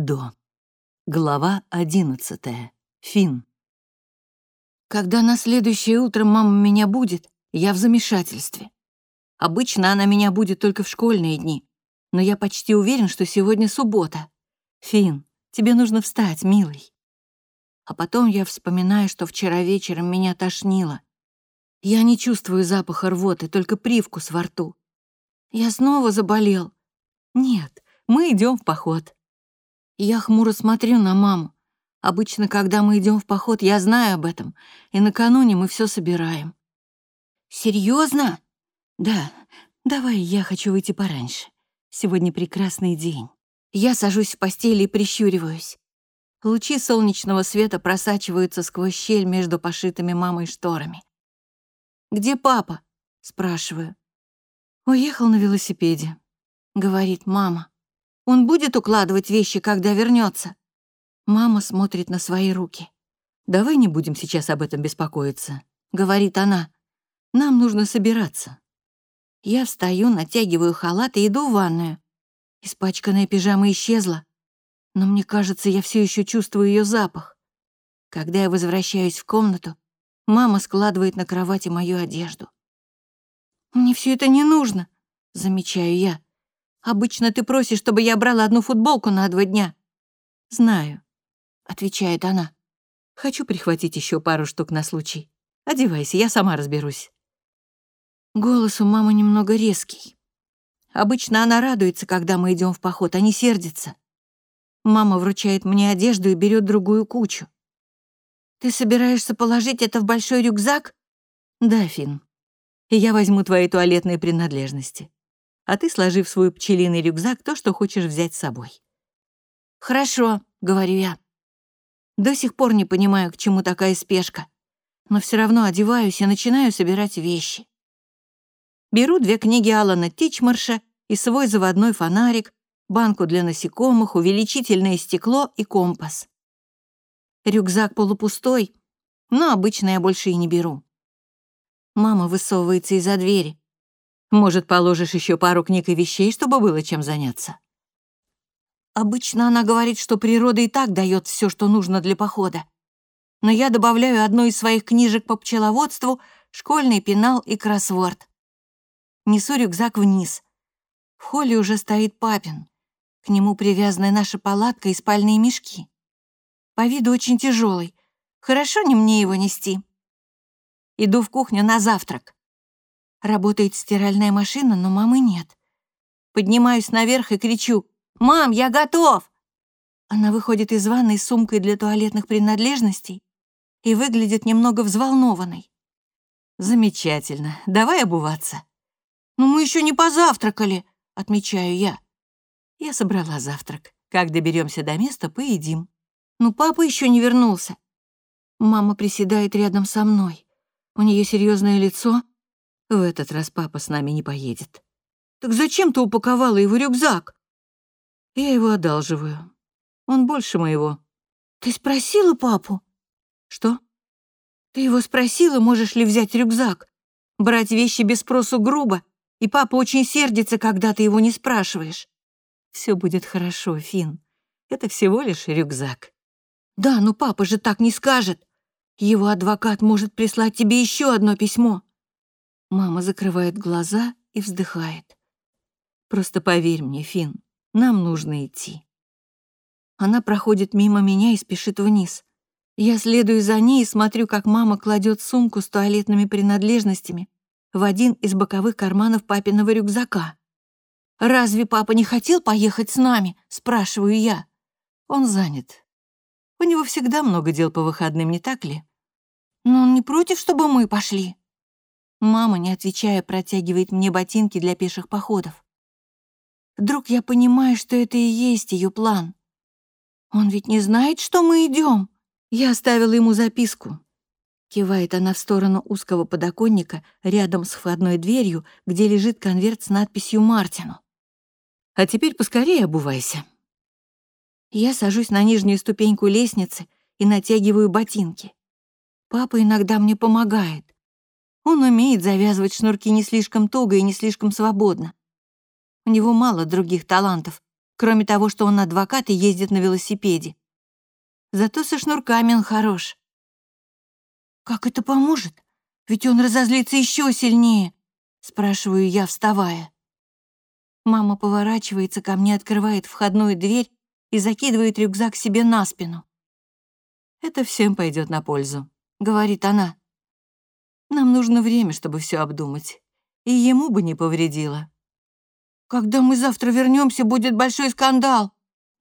До. Глава одиннадцатая. Фин. Когда на следующее утро мама меня будет, я в замешательстве. Обычно она меня будет только в школьные дни, но я почти уверен, что сегодня суббота. Фин, тебе нужно встать, милый. А потом я вспоминаю, что вчера вечером меня тошнило. Я не чувствую запаха рвоты, только привкус во рту. Я снова заболел. Нет, мы идем в поход. Я хмуро смотрю на маму. Обычно, когда мы идем в поход, я знаю об этом, и накануне мы все собираем. Серьезно? Да. Давай, я хочу выйти пораньше. Сегодня прекрасный день. Я сажусь в постели и прищуриваюсь. Лучи солнечного света просачиваются сквозь щель между пошитыми мамой шторами. «Где папа?» — спрашиваю. «Уехал на велосипеде», — говорит мама. Он будет укладывать вещи, когда вернется. Мама смотрит на свои руки. «Давай не будем сейчас об этом беспокоиться», — говорит она. «Нам нужно собираться». Я встаю, натягиваю халат и иду в ванную. Испачканная пижама исчезла, но мне кажется, я все еще чувствую ее запах. Когда я возвращаюсь в комнату, мама складывает на кровати мою одежду. «Мне все это не нужно», — замечаю я. Обычно ты просишь, чтобы я брала одну футболку на два дня». «Знаю», — отвечает она. «Хочу прихватить еще пару штук на случай. Одевайся, я сама разберусь». Голос у мамы немного резкий. Обычно она радуется, когда мы идем в поход, а не сердится. Мама вручает мне одежду и берет другую кучу. «Ты собираешься положить это в большой рюкзак?» «Да, Фин. И я возьму твои туалетные принадлежности а ты, сложив свой пчелиный рюкзак, то, что хочешь взять с собой. «Хорошо», — говорю я. До сих пор не понимаю, к чему такая спешка, но все равно одеваюсь и начинаю собирать вещи. Беру две книги Алана Тичмарша и свой заводной фонарик, банку для насекомых, увеличительное стекло и компас. Рюкзак полупустой, но обычно я больше и не беру. Мама высовывается из-за двери. Может, положишь еще пару книг и вещей, чтобы было чем заняться? Обычно она говорит, что природа и так дает все, что нужно для похода. Но я добавляю одну из своих книжек по пчеловодству, школьный пенал и кроссворд. Несу рюкзак вниз. В холле уже стоит папин. К нему привязана наша палатка и спальные мешки. По виду очень тяжелый. Хорошо не мне его нести. Иду в кухню на завтрак. Работает стиральная машина, но мамы нет. Поднимаюсь наверх и кричу «Мам, я готов!» Она выходит из ванной с сумкой для туалетных принадлежностей и выглядит немного взволнованной. «Замечательно. Давай обуваться». «Но мы еще не позавтракали», — отмечаю я. Я собрала завтрак. Как доберемся до места, поедим. Но папа еще не вернулся. Мама приседает рядом со мной. У нее серьезное лицо, в этот раз папа с нами не поедет. Так зачем ты упаковала его рюкзак? Я его одалживаю. Он больше моего. Ты спросила папу? Что? Ты его спросила, можешь ли взять рюкзак? Брать вещи без спросу грубо, и папа очень сердится, когда ты его не спрашиваешь. Все будет хорошо, Фин. Это всего лишь рюкзак. Да, но папа же так не скажет. Его адвокат может прислать тебе еще одно письмо. Мама закрывает глаза и вздыхает. «Просто поверь мне, Фин, нам нужно идти». Она проходит мимо меня и спешит вниз. Я следую за ней и смотрю, как мама кладет сумку с туалетными принадлежностями в один из боковых карманов папиного рюкзака. «Разве папа не хотел поехать с нами?» — спрашиваю я. Он занят. У него всегда много дел по выходным, не так ли? Но он не против, чтобы мы пошли. Мама, не отвечая, протягивает мне ботинки для пеших походов. Вдруг я понимаю, что это и есть ее план. Он ведь не знает, что мы идем. Я оставила ему записку. Кивает она в сторону узкого подоконника рядом с входной дверью, где лежит конверт с надписью «Мартину». «А теперь поскорее обувайся». Я сажусь на нижнюю ступеньку лестницы и натягиваю ботинки. Папа иногда мне помогает. Он умеет завязывать шнурки не слишком туго и не слишком свободно. У него мало других талантов, кроме того, что он адвокат и ездит на велосипеде. Зато со шнурками он хорош. «Как это поможет? Ведь он разозлится еще сильнее», — спрашиваю я, вставая. Мама поворачивается ко мне, открывает входную дверь и закидывает рюкзак себе на спину. «Это всем пойдет на пользу», — говорит она. «Нам нужно время, чтобы все обдумать, и ему бы не повредило». «Когда мы завтра вернемся, будет большой скандал».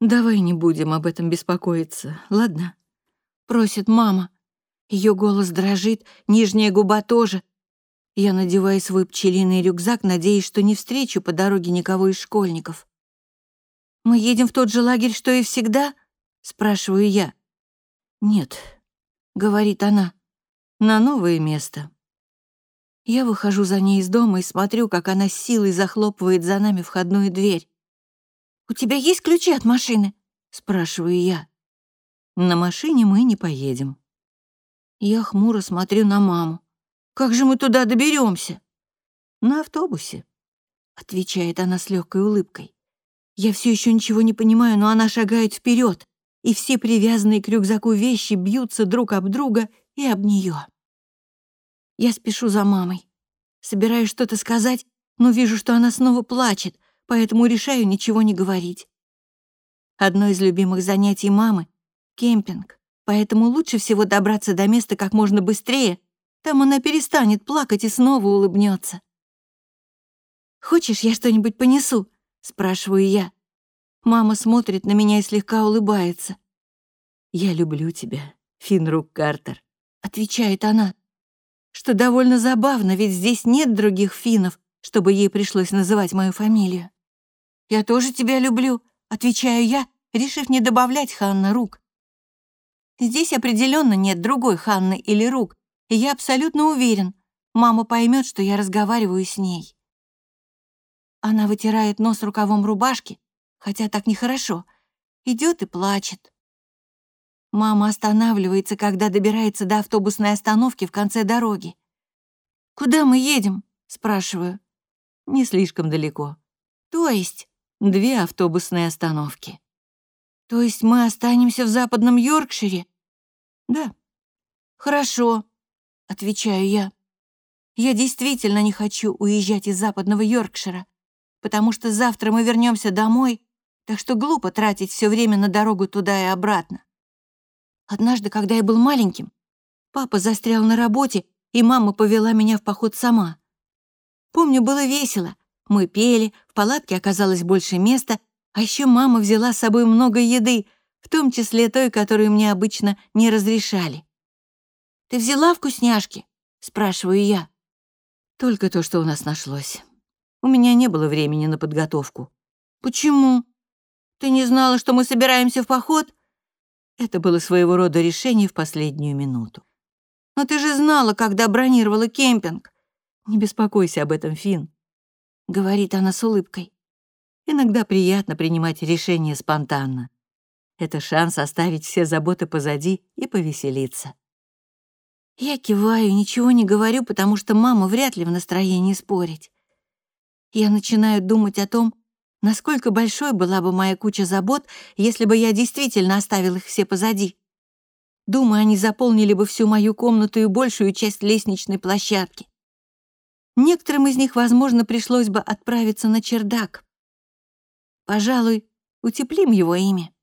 «Давай не будем об этом беспокоиться, ладно?» — просит мама. Ее голос дрожит, нижняя губа тоже. Я надеваю свой пчелиный рюкзак, надеясь, что не встречу по дороге никого из школьников. «Мы едем в тот же лагерь, что и всегда?» — спрашиваю я. «Нет», — говорит она, — «на новое место». Я выхожу за ней из дома и смотрю, как она силой захлопывает за нами входную дверь. «У тебя есть ключи от машины?» — спрашиваю я. «На машине мы не поедем». Я хмуро смотрю на маму. «Как же мы туда доберемся? «На автобусе», — отвечает она с легкой улыбкой. Я все еще ничего не понимаю, но она шагает вперед и все привязанные к рюкзаку вещи бьются друг об друга и об нее. Я спешу за мамой. Собираюсь что-то сказать, но вижу, что она снова плачет, поэтому решаю ничего не говорить. Одно из любимых занятий мамы — кемпинг, поэтому лучше всего добраться до места как можно быстрее, там она перестанет плакать и снова улыбнется. «Хочешь, я что-нибудь понесу?» — спрашиваю я. Мама смотрит на меня и слегка улыбается. «Я люблю тебя, Финрук Картер», — отвечает она. Что довольно забавно, ведь здесь нет других финнов, чтобы ей пришлось называть мою фамилию. «Я тоже тебя люблю», — отвечаю я, решив не добавлять Ханна Рук. Здесь определенно нет другой Ханны или Рук, и я абсолютно уверен, мама поймет, что я разговариваю с ней. Она вытирает нос рукавом рубашки, хотя так нехорошо, идет и плачет. Мама останавливается, когда добирается до автобусной остановки в конце дороги. «Куда мы едем?» — спрашиваю. «Не слишком далеко». «То есть?» «Две автобусные остановки». «То есть мы останемся в западном Йоркшире?» «Да». «Хорошо», — отвечаю я. «Я действительно не хочу уезжать из западного Йоркшира, потому что завтра мы вернемся домой так что глупо тратить все время на дорогу туда и обратно. Однажды, когда я был маленьким, папа застрял на работе, и мама повела меня в поход сама. Помню, было весело. Мы пели, в палатке оказалось больше места, а еще мама взяла с собой много еды, в том числе той, которую мне обычно не разрешали. «Ты взяла вкусняшки?» — спрашиваю я. «Только то, что у нас нашлось. У меня не было времени на подготовку». «Почему?» Ты не знала, что мы собираемся в поход?» Это было своего рода решение в последнюю минуту. «Но ты же знала, когда бронировала кемпинг!» «Не беспокойся об этом, Фин, говорит она с улыбкой. «Иногда приятно принимать решения спонтанно. Это шанс оставить все заботы позади и повеселиться». Я киваю, ничего не говорю, потому что мама вряд ли в настроении спорить. Я начинаю думать о том, Насколько большой была бы моя куча забот, если бы я действительно оставил их все позади? Думаю, они заполнили бы всю мою комнату и большую часть лестничной площадки. Некоторым из них, возможно, пришлось бы отправиться на чердак. Пожалуй, утеплим его имя.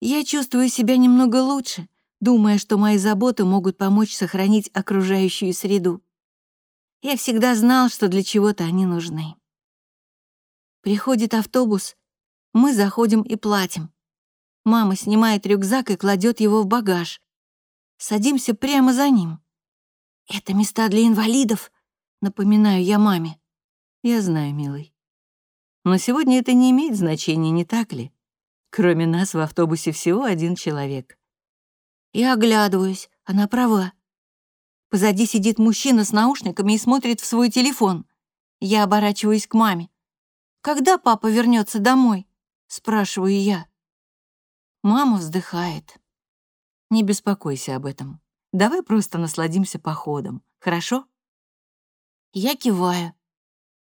Я чувствую себя немного лучше, думая, что мои заботы могут помочь сохранить окружающую среду. Я всегда знал, что для чего-то они нужны. Приходит автобус, мы заходим и платим. Мама снимает рюкзак и кладет его в багаж. Садимся прямо за ним. «Это места для инвалидов», — напоминаю я маме. «Я знаю, милый. Но сегодня это не имеет значения, не так ли? Кроме нас в автобусе всего один человек». Я оглядываюсь, она права. Позади сидит мужчина с наушниками и смотрит в свой телефон. Я оборачиваюсь к маме. «Когда папа вернется домой?» — спрашиваю я. Мама вздыхает. «Не беспокойся об этом. Давай просто насладимся походом, хорошо?» Я киваю,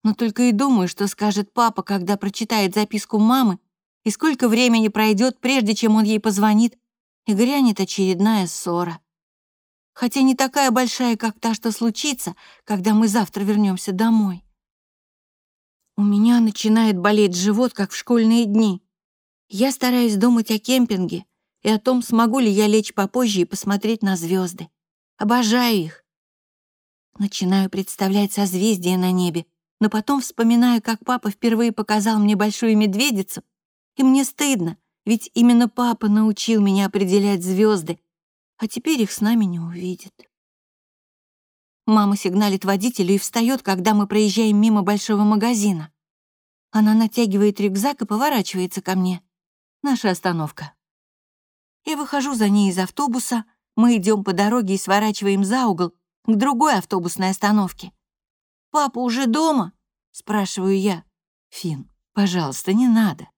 но только и думаю, что скажет папа, когда прочитает записку мамы И сколько времени пройдет, прежде чем он ей позвонит, и грянет очередная ссора. Хотя не такая большая, как та, что случится, когда мы завтра вернемся домой. У меня начинает болеть живот, как в школьные дни. Я стараюсь думать о кемпинге и о том, смогу ли я лечь попозже и посмотреть на звезды. Обожаю их. Начинаю представлять созвездия на небе, но потом вспоминаю, как папа впервые показал мне большую медведицу, и мне стыдно, ведь именно папа научил меня определять звезды, а теперь их с нами не увидит. Мама сигналит водителю и встает, когда мы проезжаем мимо большого магазина. Она натягивает рюкзак и поворачивается ко мне. Наша остановка. Я выхожу за ней из автобуса, мы идем по дороге и сворачиваем за угол к другой автобусной остановке. «Папа уже дома?» — спрашиваю я. «Фин, пожалуйста, не надо.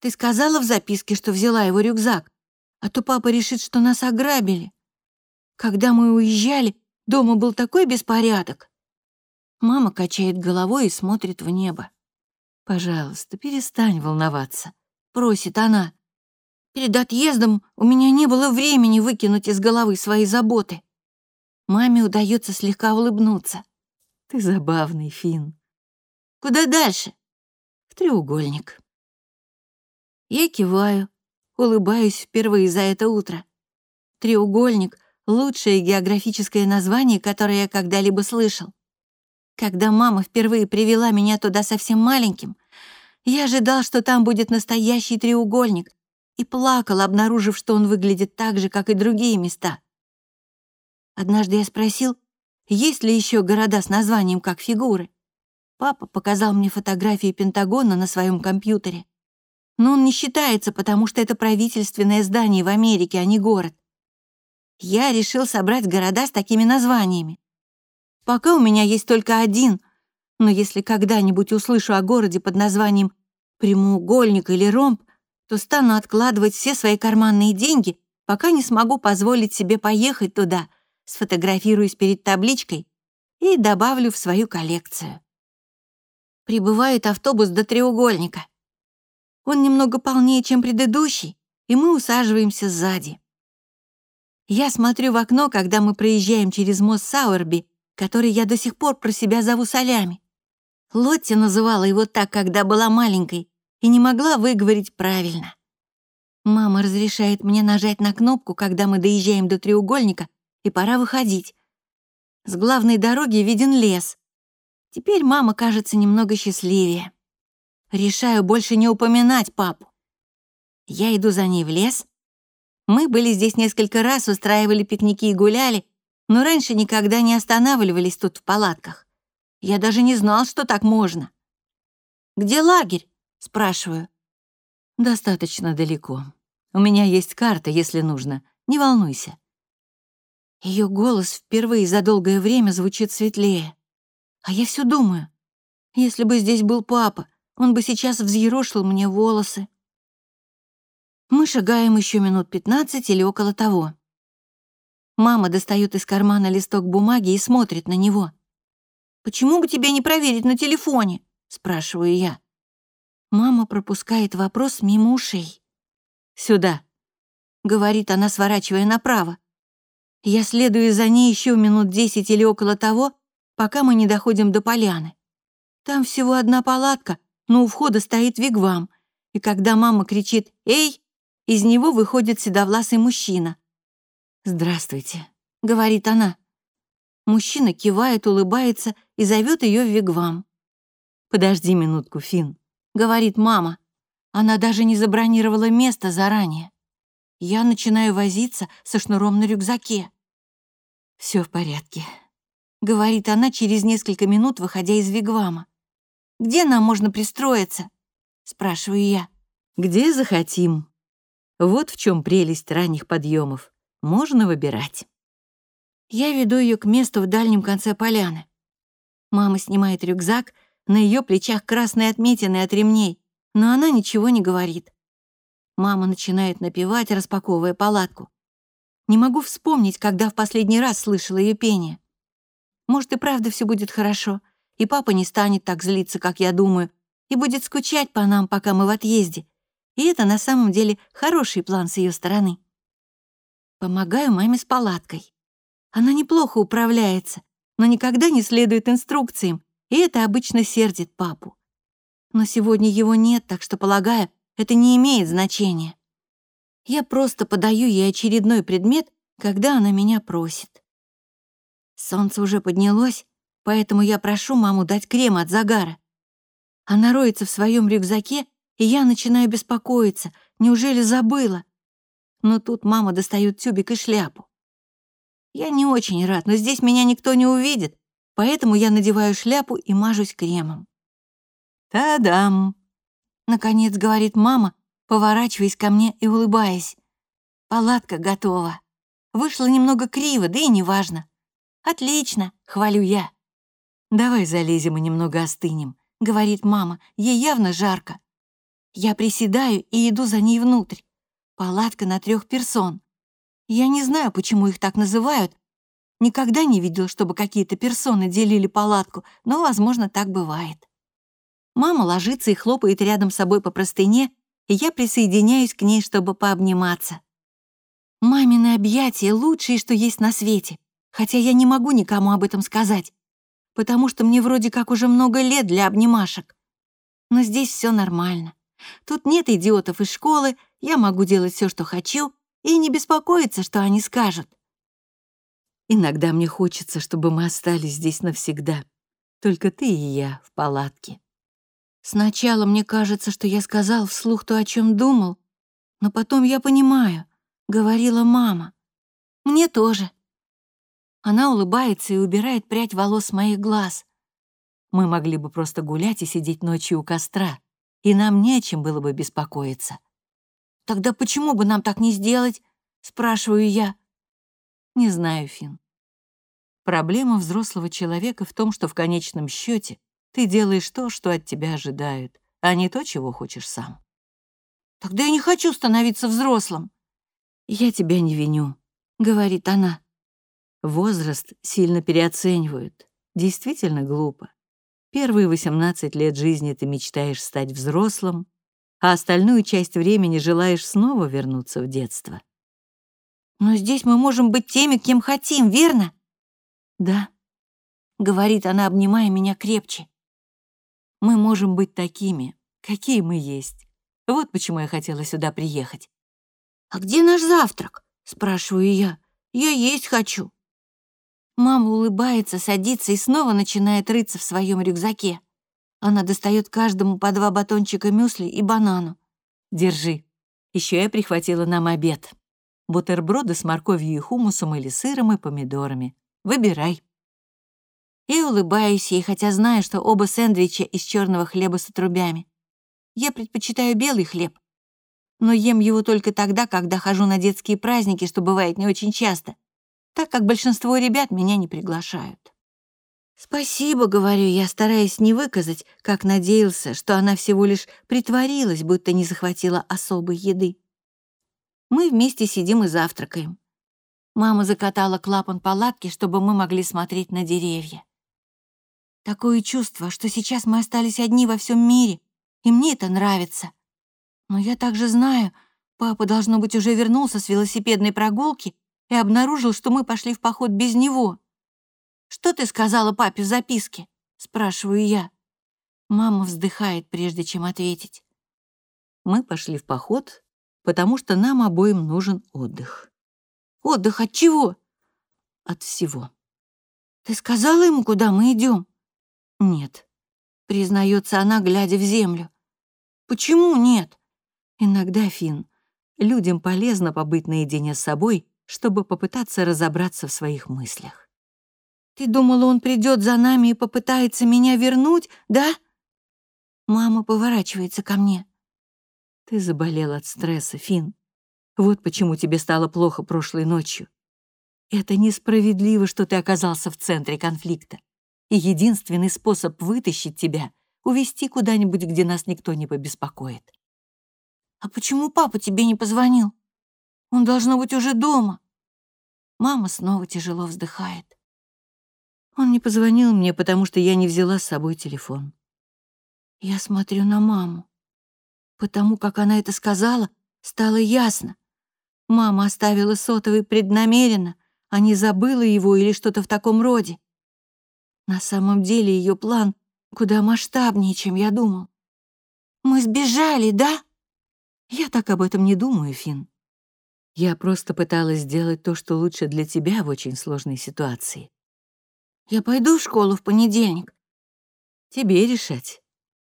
Ты сказала в записке, что взяла его рюкзак, а то папа решит, что нас ограбили. Когда мы уезжали, Дома был такой беспорядок. Мама качает головой и смотрит в небо. «Пожалуйста, перестань волноваться», — просит она. «Перед отъездом у меня не было времени выкинуть из головы свои заботы». Маме удается слегка улыбнуться. «Ты забавный, Фин. «Куда дальше?» «В треугольник». Я киваю, улыбаюсь впервые за это утро. Треугольник лучшее географическое название, которое я когда-либо слышал. Когда мама впервые привела меня туда совсем маленьким, я ожидал, что там будет настоящий треугольник, и плакал, обнаружив, что он выглядит так же, как и другие места. Однажды я спросил, есть ли еще города с названием как фигуры. Папа показал мне фотографии Пентагона на своем компьютере. Но он не считается, потому что это правительственное здание в Америке, а не город я решил собрать города с такими названиями. Пока у меня есть только один, но если когда-нибудь услышу о городе под названием прямоугольник или ромб, то стану откладывать все свои карманные деньги, пока не смогу позволить себе поехать туда, сфотографируюсь перед табличкой и добавлю в свою коллекцию. Прибывает автобус до треугольника. Он немного полнее, чем предыдущий, и мы усаживаемся сзади. Я смотрю в окно, когда мы проезжаем через мост Сауэрби, который я до сих пор про себя зову солями. Лотти называла его так, когда была маленькой, и не могла выговорить правильно. Мама разрешает мне нажать на кнопку, когда мы доезжаем до треугольника, и пора выходить. С главной дороги виден лес. Теперь мама кажется немного счастливее. Решаю больше не упоминать папу. Я иду за ней в лес, мы были здесь несколько раз, устраивали пикники и гуляли, но раньше никогда не останавливались тут в палатках. Я даже не знал, что так можно. «Где лагерь?» — спрашиваю. «Достаточно далеко. У меня есть карта, если нужно. Не волнуйся». Ее голос впервые за долгое время звучит светлее. А я все думаю, если бы здесь был папа, он бы сейчас взъерошил мне волосы, мы шагаем еще минут пятнадцать или около того. Мама достает из кармана листок бумаги и смотрит на него. «Почему бы тебе не проверить на телефоне?» — спрашиваю я. Мама пропускает вопрос мимо ушей. «Сюда», — говорит она, сворачивая направо. Я следую за ней еще минут десять или около того, пока мы не доходим до поляны. Там всего одна палатка, но у входа стоит вигвам, и когда мама кричит «Эй!», из него выходит седовласый мужчина. «Здравствуйте», — говорит она. Мужчина кивает, улыбается и зовет ее в вигвам. «Подожди минутку, Фин, говорит мама. Она даже не забронировала место заранее. Я начинаю возиться со шнуром на рюкзаке. Все в порядке», — говорит она через несколько минут, выходя из вигвама. «Где нам можно пристроиться?» — спрашиваю я. «Где захотим», вот в чем прелесть ранних подъемов. Можно выбирать. Я веду ее к месту в дальнем конце поляны. Мама снимает рюкзак, на ее плечах красные отметины от ремней, но она ничего не говорит. Мама начинает напевать, распаковывая палатку. Не могу вспомнить, когда в последний раз слышала ее пение. Может, и правда все будет хорошо, и папа не станет так злиться, как я думаю, и будет скучать по нам, пока мы в отъезде, И это на самом деле хороший план с ее стороны. Помогаю маме с палаткой. Она неплохо управляется, но никогда не следует инструкциям, и это обычно сердит папу. Но сегодня его нет, так что, полагаю, это не имеет значения. Я просто подаю ей очередной предмет, когда она меня просит. Солнце уже поднялось, поэтому я прошу маму дать крем от загара. Она роется в своем рюкзаке, и я начинаю беспокоиться. Неужели забыла? Но тут мама достает тюбик и шляпу. Я не очень рад, но здесь меня никто не увидит, поэтому я надеваю шляпу и мажусь кремом. «Та-дам!» — наконец говорит мама, поворачиваясь ко мне и улыбаясь. «Палатка готова. Вышло немного криво, да и неважно. Отлично!» — хвалю я. «Давай залезем и немного остынем», — говорит мама. Ей явно жарко. Я приседаю и иду за ней внутрь. Палатка на трех персон. Я не знаю, почему их так называют. Никогда не видела, чтобы какие-то персоны делили палатку, но, возможно, так бывает. Мама ложится и хлопает рядом с собой по простыне, и я присоединяюсь к ней, чтобы пообниматься. Мамины объятия — лучшие, что есть на свете, хотя я не могу никому об этом сказать, потому что мне вроде как уже много лет для обнимашек. Но здесь все нормально. Тут нет идиотов из школы, я могу делать все, что хочу, и не беспокоиться, что они скажут. Иногда мне хочется, чтобы мы остались здесь навсегда. Только ты и я в палатке. Сначала мне кажется, что я сказал вслух то, о чем думал, но потом я понимаю, говорила мама. Мне тоже. Она улыбается и убирает прядь волос моих глаз. Мы могли бы просто гулять и сидеть ночью у костра, и нам не о чем было бы беспокоиться. «Тогда почему бы нам так не сделать?» — спрашиваю я. Не знаю, Фин. Проблема взрослого человека в том, что в конечном счете ты делаешь то, что от тебя ожидают, а не то, чего хочешь сам. Тогда я не хочу становиться взрослым. Я тебя не виню, говорит она. Возраст сильно переоценивают. Действительно глупо. Первые 18 лет жизни ты мечтаешь стать взрослым, а остальную часть времени желаешь снова вернуться в детство. Но здесь мы можем быть теми, кем хотим, верно? Да, говорит она, обнимая меня крепче. Мы можем быть такими, какие мы есть. Вот почему я хотела сюда приехать. «А где наш завтрак?» — спрашиваю я. «Я есть хочу». Мама улыбается, садится и снова начинает рыться в своем рюкзаке. Она достает каждому по два батончика мюсли и банану. «Держи. Еще я прихватила нам обед. Бутерброды с морковью и хумусом или сыром и помидорами. Выбирай». Я улыбаюсь ей, хотя знаю, что оба сэндвича из черного хлеба с отрубями. Я предпочитаю белый хлеб, но ем его только тогда, когда хожу на детские праздники, что бывает не очень часто, так как большинство ребят меня не приглашают. «Спасибо», — говорю я, стараясь не выказать, как надеялся, что она всего лишь притворилась, будто не захватила особой еды. Мы вместе сидим и завтракаем. Мама закатала клапан палатки, чтобы мы могли смотреть на деревья. Такое чувство, что сейчас мы остались одни во всем мире, и мне это нравится. Но я также знаю, папа, должно быть, уже вернулся с велосипедной прогулки и обнаружил, что мы пошли в поход без него. «Что ты сказала папе в записке?» — спрашиваю я. Мама вздыхает, прежде чем ответить. Мы пошли в поход, потому что нам обоим нужен отдых. Отдых от чего? От всего. Ты сказала ему, куда мы идем? Нет. Признается она, глядя в землю. Почему нет? Иногда, Фин, людям полезно побыть наедине с собой, чтобы попытаться разобраться в своих мыслях. Ты думала, он придет за нами и попытается меня вернуть, да? Мама поворачивается ко мне. Ты заболел от стресса, Фин. Вот почему тебе стало плохо прошлой ночью. Это несправедливо, что ты оказался в центре конфликта. И единственный способ вытащить тебя — увести куда-нибудь, где нас никто не побеспокоит. А почему папа тебе не позвонил? Он должно быть уже дома. Мама снова тяжело вздыхает. Он не позвонил мне, потому что я не взяла с собой телефон. Я смотрю на маму. Потому как она это сказала, стало ясно. Мама оставила сотовый преднамеренно, а не забыла его или что-то в таком роде. На самом деле ее план куда масштабнее, чем я думал. Мы сбежали, да? Я так об этом не думаю, Фин. Я просто пыталась сделать то, что лучше для тебя в очень сложной ситуации. Я пойду в школу в понедельник. Тебе решать.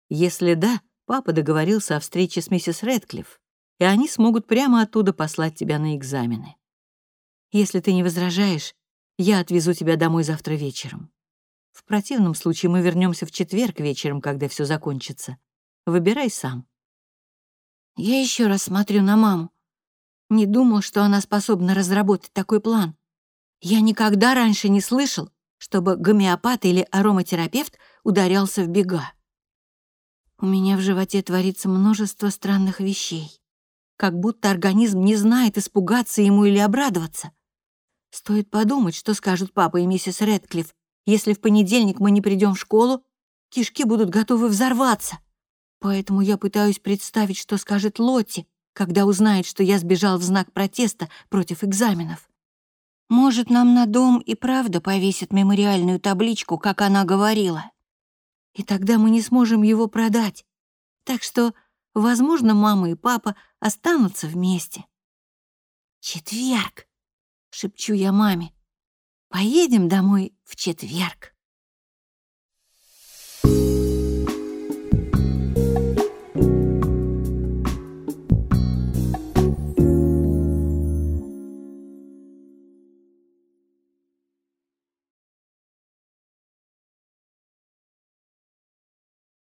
Если да, папа договорился о встрече с миссис Рэдклифф, и они смогут прямо оттуда послать тебя на экзамены. Если ты не возражаешь, я отвезу тебя домой завтра вечером. В противном случае мы вернемся в четверг вечером, когда все закончится. Выбирай сам. Я еще раз смотрю на маму. Не думал, что она способна разработать такой план. Я никогда раньше не слышал, чтобы гомеопат или ароматерапевт ударялся в бега. У меня в животе творится множество странных вещей. Как будто организм не знает, испугаться ему или обрадоваться. Стоит подумать, что скажут папа и миссис Рэдклифф, если в понедельник мы не придем в школу, кишки будут готовы взорваться. Поэтому я пытаюсь представить, что скажет Лотти, когда узнает, что я сбежал в знак протеста против экзаменов. Может, нам на дом и правда повесят мемориальную табличку, как она говорила. И тогда мы не сможем его продать. Так что, возможно, мама и папа останутся вместе. «Четверг!» — шепчу я маме. «Поедем домой в четверг».